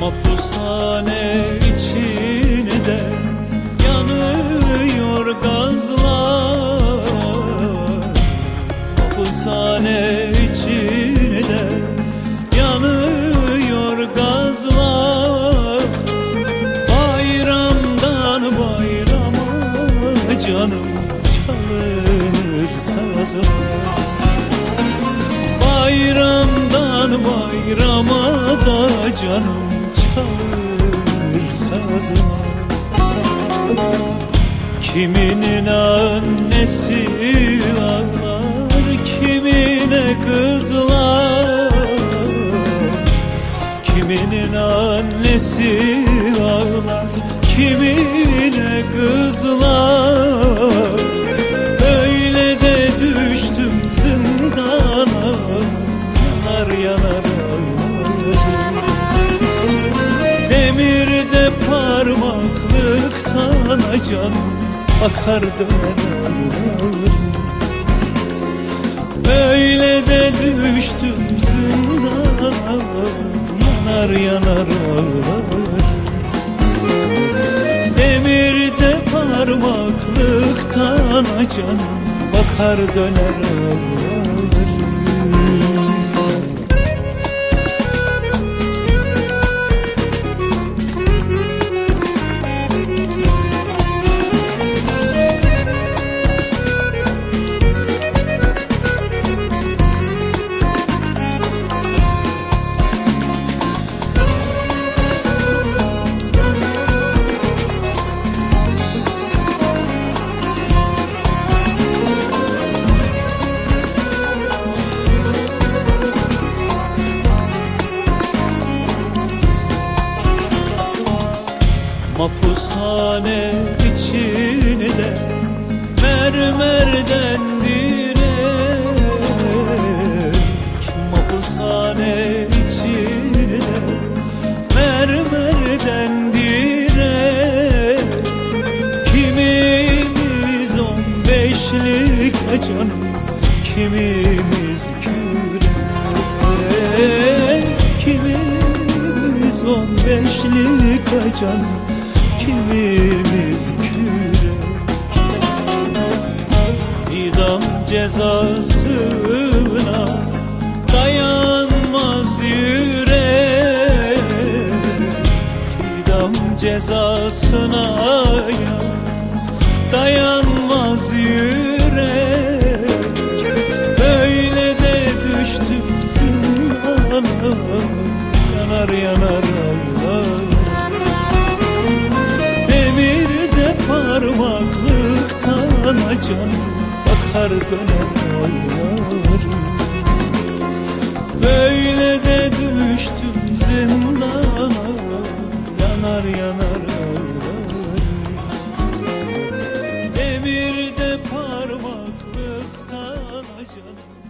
Mahpushane içinde yanıyor gazlar. Mahpushane içinde yanıyor gazlar. Bayramdan bayrama canım çalınır sazlar Bayramdan bayrama da canım çalır sazlar Kiminin annesi ağlar Kimine kızlar? Kiminin annesi ağlar Kimine kızlar? Öyle de düştüm zindana Yanar yanar ağlarım canım akar döner Öyle de düştüm zindana Yanar yanar Demirde parmaklıktan canım Bakar döner Mapushane içinde mermerden direk Mapushane içinde mermerden direk Kimimiz on beşlik canım Kimimiz kürek Kimimiz on beşlik canım kimimiz kürek İdam cezasına dayanmaz yürek. İdam cezasına ya dayan can bakar döner oynarım Böyle de düştüm zindana Yanar yanar ağlarım. Demirde parmak bıktan canım